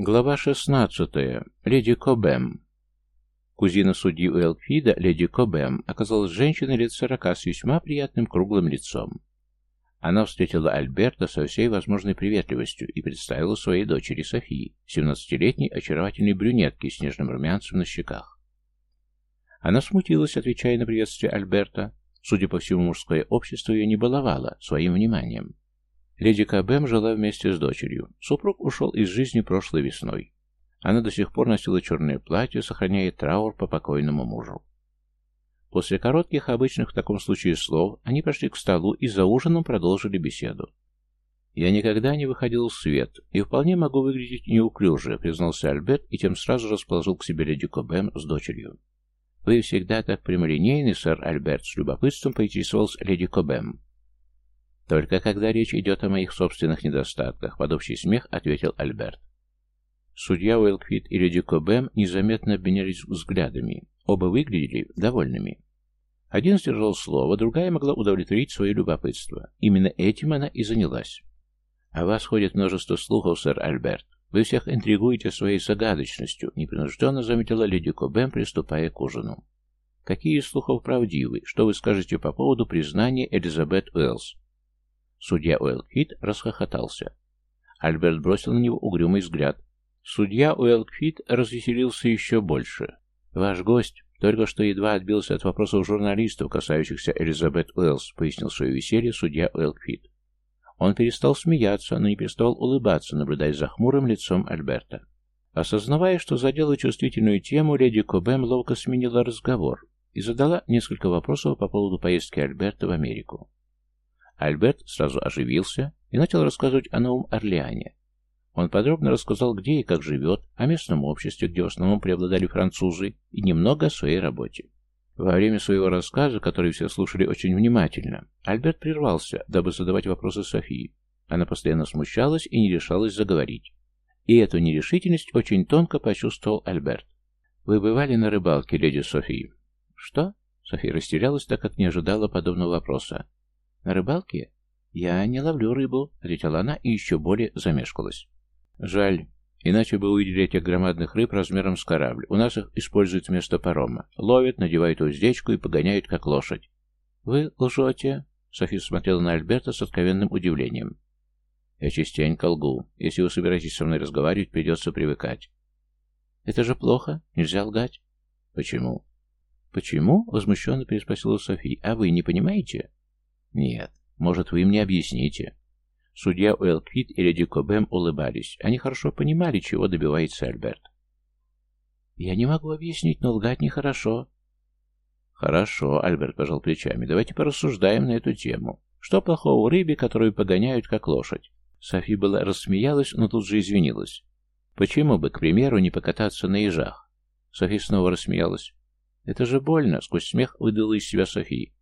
Глава 16. Леди Кобэм. Кузина судьи Уэлкфида, леди Кобэм, оказалась женщиной лет сорока с весьма приятным круглым лицом. Она встретила Альберта со всей возможной приветливостью и представила своей дочери Софии, семнадцатилетней очаровательной брюнетке с нежным румянцем на щеках. Она смутилась, отвечая на приветствие Альберта. Судя по всему, мужское общество ее не баловало своим вниманием. Леди Кабем жила вместе с дочерью. Супруг ушел из жизни прошлой весной. Она до сих пор носила черное платье, сохраняя траур по покойному мужу. После коротких, обычных в таком случае слов, они пошли к столу и за ужином продолжили беседу. «Я никогда не выходил в свет и вполне могу выглядеть неуклюже», признался Альберт и тем сразу расположил к себе леди Кобем с дочерью. «Вы всегда так прямолинейный, сэр Альберт», с любопытством поинтересовался леди Кобем. «Только когда речь идет о моих собственных недостатках», — под общий смех ответил Альберт. Судья Уэлквит и леди Кобэм незаметно обменялись взглядами. Оба выглядели довольными. Один сдержал слово, другая могла удовлетворить свое любопытство. Именно этим она и занялась. «О вас ходит множество слухов, сэр Альберт. Вы всех интригуете своей загадочностью», — непринужденно заметила леди Кобэм, приступая к ужину. «Какие слухов правдивы? Что вы скажете по поводу признания Элизабет Уэллс?» Судья Уэлкфит расхохотался. Альберт бросил на него угрюмый взгляд. Судья Уэлкфит развеселился еще больше. «Ваш гость только что едва отбился от вопросов журналистов, касающихся Элизабет Уэллс», пояснил свое веселье судья Уэлкфит. Он перестал смеяться, но не переставал улыбаться, наблюдая за хмурым лицом Альберта. Осознавая, что задела чувствительную тему, леди Кобэм ловко сменила разговор и задала несколько вопросов по поводу поездки Альберта в Америку. Альберт сразу оживился и начал рассказывать о Новом Орлеане. Он подробно рассказал, где и как живет, о местном обществе, где в основном преобладали французы, и немного о своей работе. Во время своего рассказа, который все слушали очень внимательно, Альберт прервался, дабы задавать вопросы Софии. Она постоянно смущалась и не решалась заговорить. И эту нерешительность очень тонко почувствовал Альберт. «Вы бывали на рыбалке, леди Софии?» «Что?» София растерялась, так как не ожидала подобного вопроса. «На рыбалке?» «Я не ловлю рыбу», — ответила она и еще более замешкалась. «Жаль. Иначе бы увидели этих громадных рыб размером с корабль. У нас их используют вместо парома. Ловят, надевают уздечку и погоняют, как лошадь». «Вы лжете?» — София смотрела на Альберта с откровенным удивлением. «Я частенько лгу. Если вы собираетесь со мной разговаривать, придется привыкать». «Это же плохо. Нельзя лгать». «Почему?» «Почему?» — возмущенно переспросила София. «А вы не понимаете?» Нет. Может, вы мне объясните? Судья Уэлквит и леди Кобэм улыбались. Они хорошо понимали, чего добивается Альберт. Я не могу объяснить, но лгать нехорошо. Хорошо, Альберт пожал плечами. Давайте порассуждаем на эту тему. Что плохого в рыбе, которую погоняют как лошадь? Софи была рассмеялась, но тут же извинилась. Почему бы, к примеру, не покататься на ежах? Софи снова рассмеялась. Это же больно, сквозь смех выдала из себя Софи.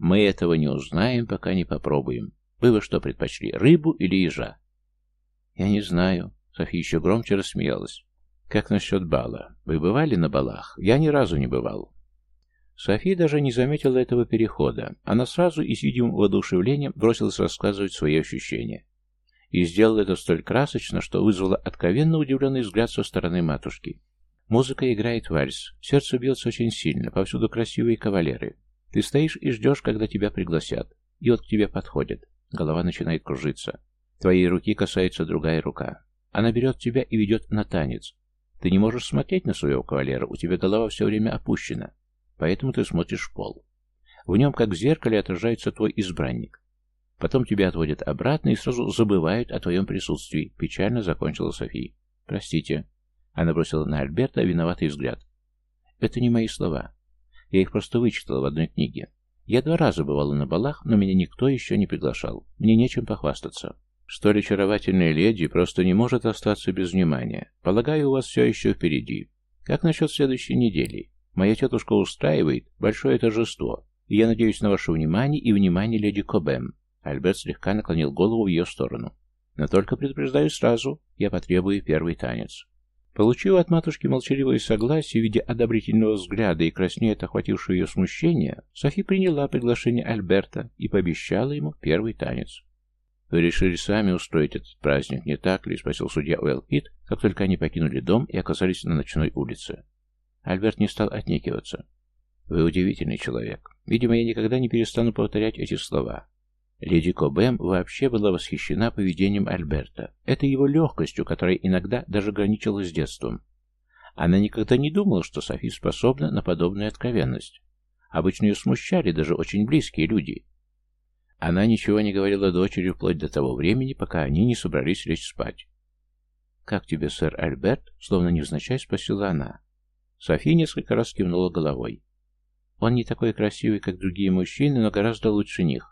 Мы этого не узнаем, пока не попробуем. Вы бы что предпочли, рыбу или ежа? Я не знаю. София еще громче рассмеялась. Как насчет бала? Вы бывали на балах? Я ни разу не бывал. София даже не заметила этого перехода. Она сразу и с видимым воодушевлением бросилась рассказывать свои ощущения. И сделала это столь красочно, что вызвало откровенно удивленный взгляд со стороны матушки. Музыка играет вальс, сердце бьется очень сильно, повсюду красивые кавалеры. Ты стоишь и ждешь, когда тебя пригласят. И вот к тебе подходит. Голова начинает кружиться. Твоей руки касается другая рука. Она берет тебя и ведет на танец. Ты не можешь смотреть на своего кавалера, у тебя голова все время опущена. Поэтому ты смотришь в пол. В нем, как в зеркале, отражается твой избранник. Потом тебя отводят обратно и сразу забывают о твоем присутствии. Печально закончила София. Простите. Она бросила на Альберта виноватый взгляд. Это не мои слова. Я их просто вычитала в одной книге. Я два раза бывала на балах, но меня никто еще не приглашал. Мне нечем похвастаться. Столь очаровательная леди просто не может остаться без внимания. Полагаю, у вас все еще впереди. Как насчет следующей недели? Моя тетушка устраивает большое торжество, и я надеюсь на ваше внимание и внимание леди Кобэм. Альберт слегка наклонил голову в ее сторону. Но только предупреждаю сразу, я потребую первый танец. Получив от матушки молчаливое согласие в виде одобрительного взгляда и краснея от охватившего ее смущения, Софи приняла приглашение Альберта и пообещала ему первый танец. «Вы решили сами устроить этот праздник, не так ли?» — спросил судья Уэллпит, как только они покинули дом и оказались на ночной улице. Альберт не стал отнекиваться. «Вы удивительный человек. Видимо, я никогда не перестану повторять эти слова. Леди Кобэм вообще была восхищена поведением Альберта. Это его легкостью, которая иногда даже граничила с детством. Она никогда не думала, что Софи способна на подобную откровенность. Обычно ее смущали даже очень близкие люди. Она ничего не говорила дочери вплоть до того времени, пока они не собрались лечь спать. «Как тебе, сэр Альберт?» — словно невзначай спросила она. София несколько раз кивнула головой. «Он не такой красивый, как другие мужчины, но гораздо лучше них.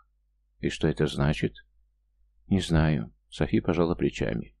И что это значит? Не знаю. Софи пожала плечами.